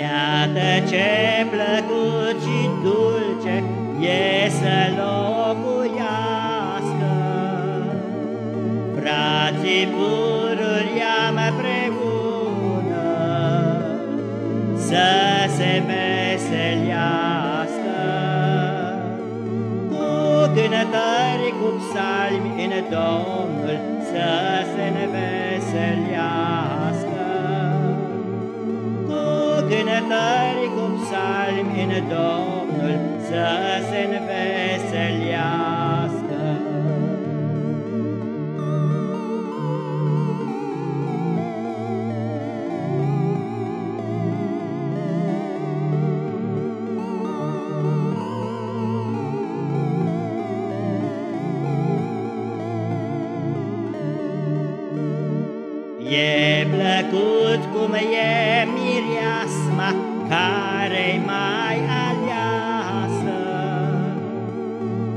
Iată ce plăcut și dulce e să locuiască. Frații pururi am împreună să se veselească. Cu cântări, cu psalmi în Domnul să se ne veselească cântări cu psalmi în Domnul să se înveselească. E plăcut cum e mireasma care mai aleasă,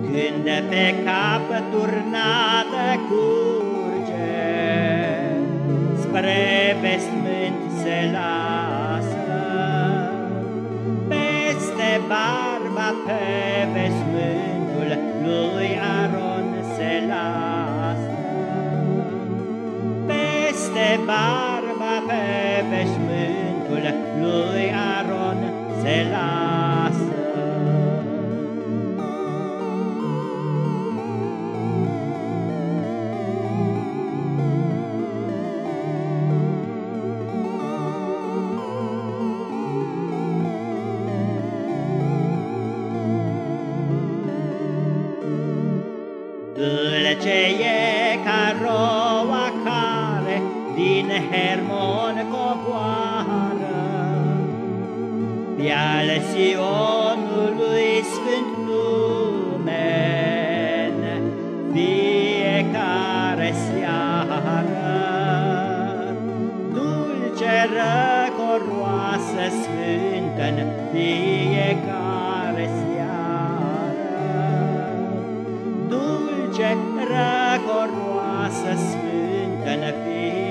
Când pe cap turnată curge, Spre vestmânt se lasă. Peste barba pe vestmântul lui Aron se lasă, Peste barba pe veșmântul lui Aron se lasă. Dulce e ca roa care din Hermon coboară, Pe-al Sionului sfânt numen, fiecare seară. Dulce răcoroasă sfântă-n fiecare seară, Dulce răcoroasă sfântă-n fiecare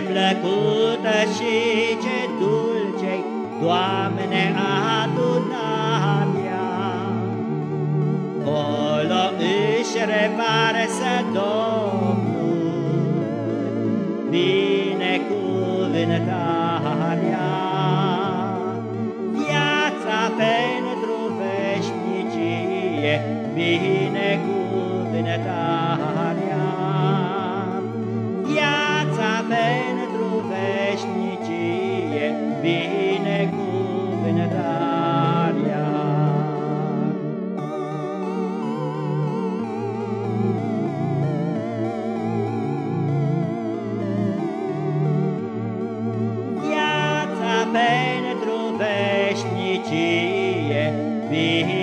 Ce plăcută și ce dulce Doamne, adunarea! Colo își revarsă Domnul binecuvântarea. Viața pentru veșnicie, binecuvântarea. be